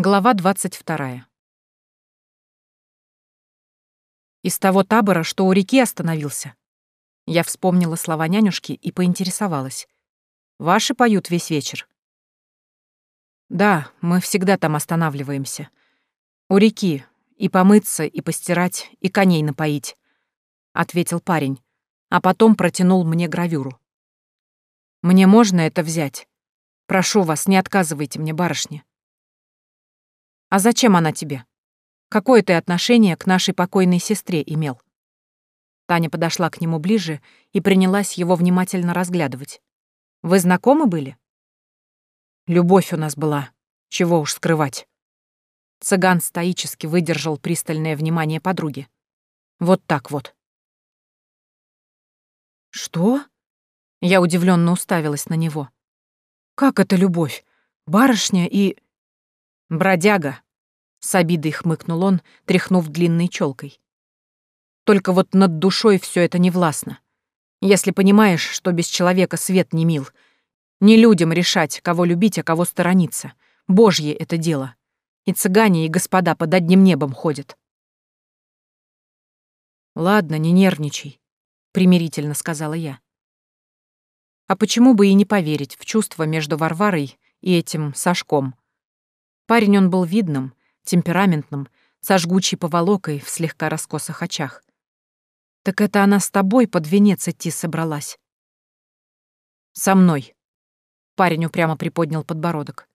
Глава двадцать вторая. Из того табора, что у реки остановился. Я вспомнила слова нянюшки и поинтересовалась. «Ваши поют весь вечер?» «Да, мы всегда там останавливаемся. У реки. И помыться, и постирать, и коней напоить», — ответил парень, а потом протянул мне гравюру. «Мне можно это взять? Прошу вас, не отказывайте мне, барышня». «А зачем она тебе? Какое ты отношение к нашей покойной сестре имел?» Таня подошла к нему ближе и принялась его внимательно разглядывать. «Вы знакомы были?» «Любовь у нас была. Чего уж скрывать». Цыган стоически выдержал пристальное внимание подруги. «Вот так вот». «Что?» Я удивленно уставилась на него. «Как это любовь? Барышня и...» «Бродяга», — с обидой хмыкнул он, тряхнув длинной челкой. «Только вот над душой все это не властно. Если понимаешь, что без человека свет не мил. Не людям решать, кого любить, а кого сторониться. Божье это дело. И цыгане, и господа под одним небом ходят». «Ладно, не нервничай», — примирительно сказала я. А почему бы и не поверить в чувства между Варварой и этим Сашком? Парень он был видным, темпераментным, со жгучей поволокой в слегка раскосых очах. «Так это она с тобой под венец идти собралась?» «Со мной», — парень упрямо приподнял подбородок.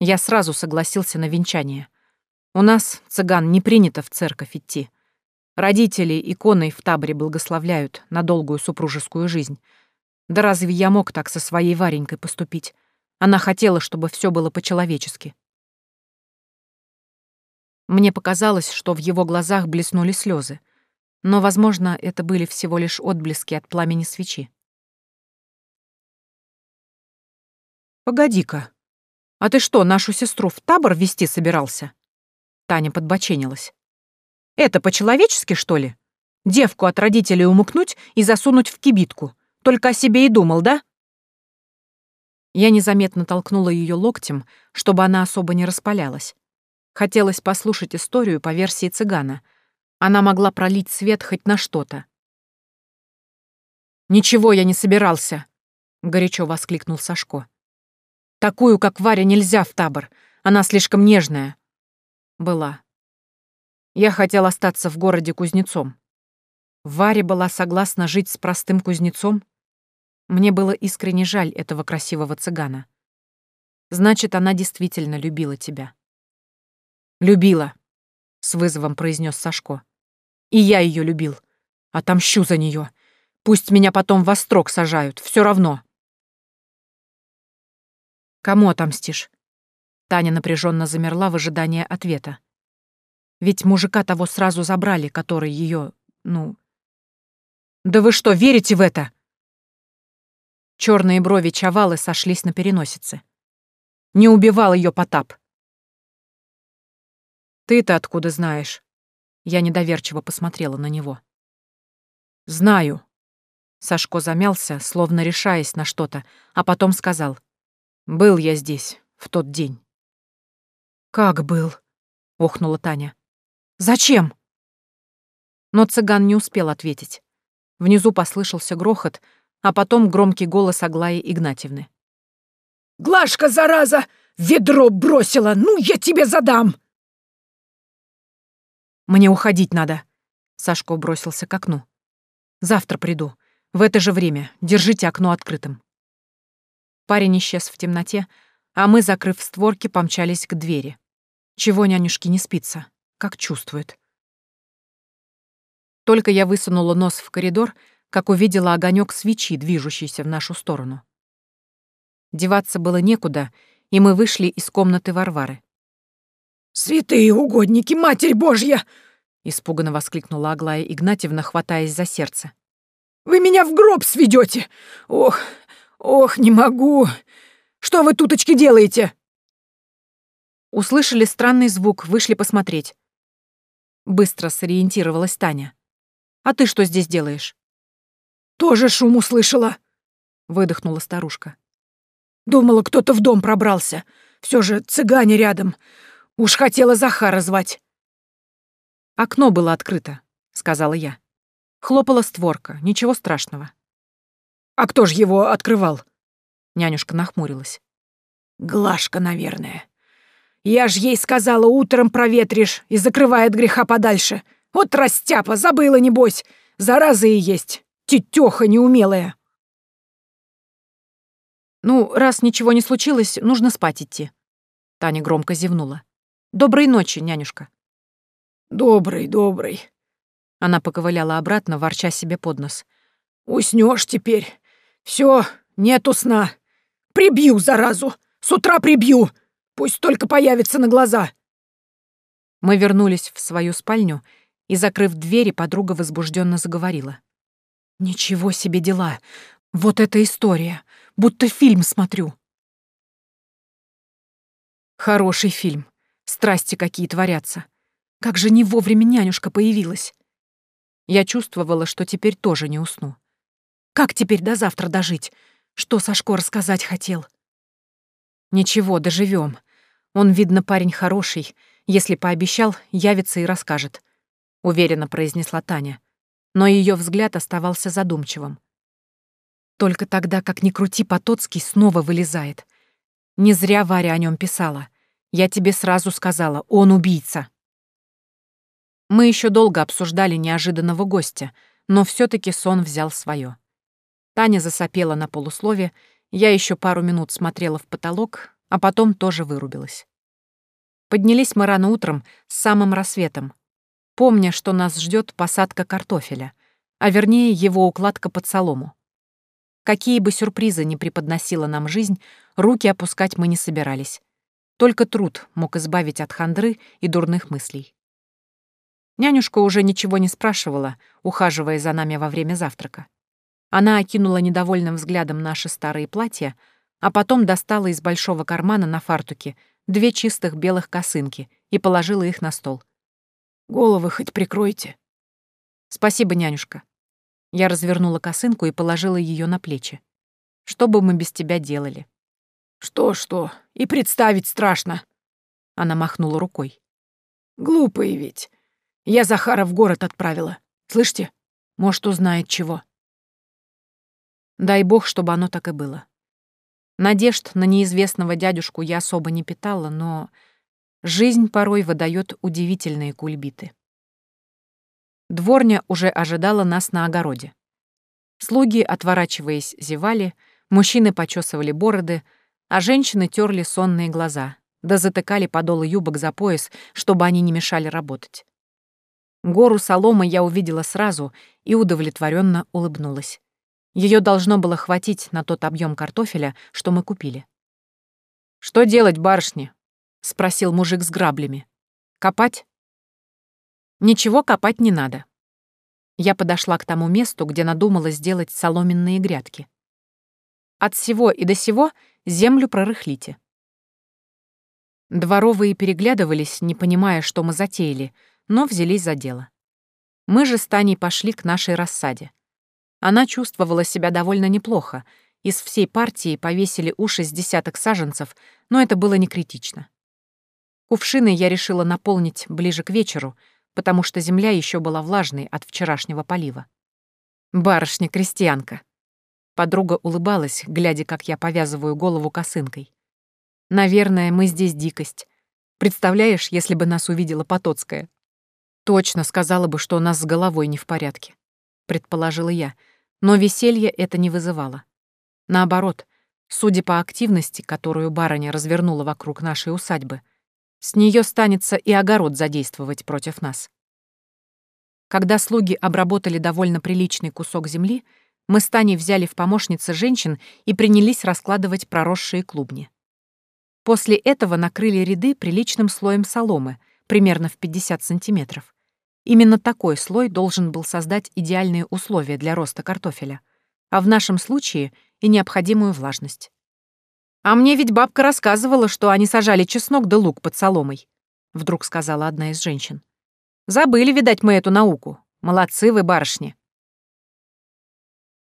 Я сразу согласился на венчание. У нас, цыган, не принято в церковь идти. Родители иконой в таборе благословляют на долгую супружескую жизнь. Да разве я мог так со своей Варенькой поступить? Она хотела, чтобы все было по-человечески. Мне показалось, что в его глазах блеснули слезы, но, возможно, это были всего лишь отблески от пламени свечи. «Погоди-ка, а ты что, нашу сестру в табор вести собирался?» Таня подбоченилась. «Это по-человечески, что ли? Девку от родителей умыкнуть и засунуть в кибитку. Только о себе и думал, да?» Я незаметно толкнула ее локтем, чтобы она особо не распалялась. Хотелось послушать историю по версии цыгана. Она могла пролить свет хоть на что-то. «Ничего я не собирался!» — горячо воскликнул Сашко. «Такую, как Варя, нельзя в табор. Она слишком нежная». «Была. Я хотел остаться в городе кузнецом. Варя была согласна жить с простым кузнецом? Мне было искренне жаль этого красивого цыгана. Значит, она действительно любила тебя. «Любила», — с вызовом произнес Сашко. «И я ее любил. Отомщу за нее. Пусть меня потом во строк сажают, все равно». «Кому отомстишь?» Таня напряженно замерла в ожидании ответа. Ведь мужика того сразу забрали, который ее, ну... «Да вы что, верите в это?» Черные брови Чавалы сошлись на переносице. «Не убивал ее Потап. «Ты-то откуда знаешь?» Я недоверчиво посмотрела на него. «Знаю». Сашко замялся, словно решаясь на что-то, а потом сказал. «Был я здесь, в тот день». «Как был?» — охнула Таня. «Зачем?» Но цыган не успел ответить. Внизу послышался грохот, а потом громкий голос Аглаи Игнатьевны. «Глашка, зараза! Ведро бросила! Ну, я тебе задам!» «Мне уходить надо», — Сашко бросился к окну. «Завтра приду. В это же время. Держите окно открытым». Парень исчез в темноте, а мы, закрыв створки, помчались к двери. Чего нянюшке не спится? Как чувствует. Только я высунула нос в коридор, как увидела огонек свечи, движущийся в нашу сторону. Деваться было некуда, и мы вышли из комнаты Варвары. «Святые угодники, Матерь Божья!» — испуганно воскликнула Аглая Игнатьевна, хватаясь за сердце. «Вы меня в гроб сведете! Ох, ох, не могу! Что вы, туточки, делаете?» Услышали странный звук, вышли посмотреть. Быстро сориентировалась Таня. «А ты что здесь делаешь?» «Тоже шум услышала», — выдохнула старушка. «Думала, кто-то в дом пробрался. Все же цыгане рядом. Уж хотела Захара звать. Окно было открыто, сказала я. Хлопала створка, ничего страшного. А кто ж его открывал? Нянюшка нахмурилась. Глашка, наверное. Я ж ей сказала, утром проветришь и закрывай от греха подальше. Вот растяпа, забыла, небось. Зараза и есть. Тетёха неумелая. Ну, раз ничего не случилось, нужно спать идти. Таня громко зевнула. Доброй ночи, нянюшка. Добрый, добрый. Она поковыляла обратно, ворча себе под нос. Уснешь теперь. Все, нету сна. Прибью, заразу. С утра прибью. Пусть только появится на глаза. Мы вернулись в свою спальню, и, закрыв двери, подруга возбужденно заговорила. «Ничего себе дела! Вот эта история! Будто фильм смотрю!» Хороший фильм. Страсти какие творятся. Как же не вовремя нянюшка появилась. Я чувствовала, что теперь тоже не усну. Как теперь до завтра дожить? Что Сашко рассказать хотел? Ничего, доживем. Он, видно, парень хороший. Если пообещал, явится и расскажет. Уверенно произнесла Таня. Но ее взгляд оставался задумчивым. Только тогда, как ни крути, Потоцкий снова вылезает. Не зря Варя о нем писала. Я тебе сразу сказала, он убийца. Мы еще долго обсуждали неожиданного гостя, но все таки сон взял свое. Таня засопела на полуслове, я еще пару минут смотрела в потолок, а потом тоже вырубилась. Поднялись мы рано утром с самым рассветом, помня, что нас ждет посадка картофеля, а вернее его укладка под солому. Какие бы сюрпризы ни преподносила нам жизнь, руки опускать мы не собирались. Только труд мог избавить от хандры и дурных мыслей. Нянюшка уже ничего не спрашивала, ухаживая за нами во время завтрака. Она окинула недовольным взглядом наши старые платья, а потом достала из большого кармана на фартуке две чистых белых косынки и положила их на стол. «Головы хоть прикройте». «Спасибо, нянюшка». Я развернула косынку и положила ее на плечи. «Что бы мы без тебя делали?» «Что-что? И представить страшно!» Она махнула рукой. «Глупые ведь. Я Захара в город отправила. Слышите? Может, узнает чего». Дай бог, чтобы оно так и было. Надежд на неизвестного дядюшку я особо не питала, но жизнь порой выдает удивительные кульбиты. Дворня уже ожидала нас на огороде. Слуги, отворачиваясь, зевали, мужчины почесывали бороды, а женщины терли сонные глаза, да затыкали подолы юбок за пояс, чтобы они не мешали работать. Гору соломы я увидела сразу и удовлетворенно улыбнулась. Ее должно было хватить на тот объем картофеля, что мы купили. «Что делать, барышни?» — спросил мужик с граблями. «Копать?» «Ничего копать не надо». Я подошла к тому месту, где надумала сделать соломенные грядки. От всего и до сего землю прорыхлите. Дворовые переглядывались, не понимая, что мы затеяли, но взялись за дело. Мы же с Таней пошли к нашей рассаде. Она чувствовала себя довольно неплохо. Из всей партии повесили уши с десяток саженцев, но это было не критично. Кувшины я решила наполнить ближе к вечеру, потому что земля еще была влажной от вчерашнего полива. Барышня-крестьянка. Подруга улыбалась, глядя, как я повязываю голову косынкой. Наверное, мы здесь дикость. Представляешь, если бы нас увидела Потоцкая? Точно сказала бы, что у нас с головой не в порядке, предположила я, но веселье это не вызывало. Наоборот, судя по активности, которую барыня развернула вокруг нашей усадьбы, с нее станется и огород задействовать против нас. Когда слуги обработали довольно приличный кусок земли, мы с Таней взяли в помощницы женщин и принялись раскладывать проросшие клубни. После этого накрыли ряды приличным слоем соломы, примерно в 50 сантиметров. Именно такой слой должен был создать идеальные условия для роста картофеля, а в нашем случае и необходимую влажность. «А мне ведь бабка рассказывала, что они сажали чеснок да лук под соломой», — вдруг сказала одна из женщин. «Забыли, видать, мы эту науку. Молодцы вы, барышни».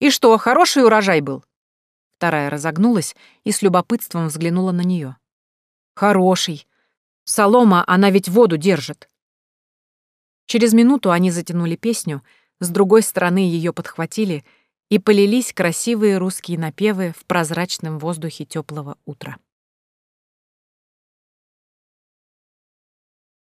«И что, хороший урожай был?» Вторая разогнулась и с любопытством взглянула на нее. Хороший. Солома, она ведь воду держит. Через минуту они затянули песню, с другой стороны ее подхватили, и полились красивые русские напевы в прозрачном воздухе теплого утра.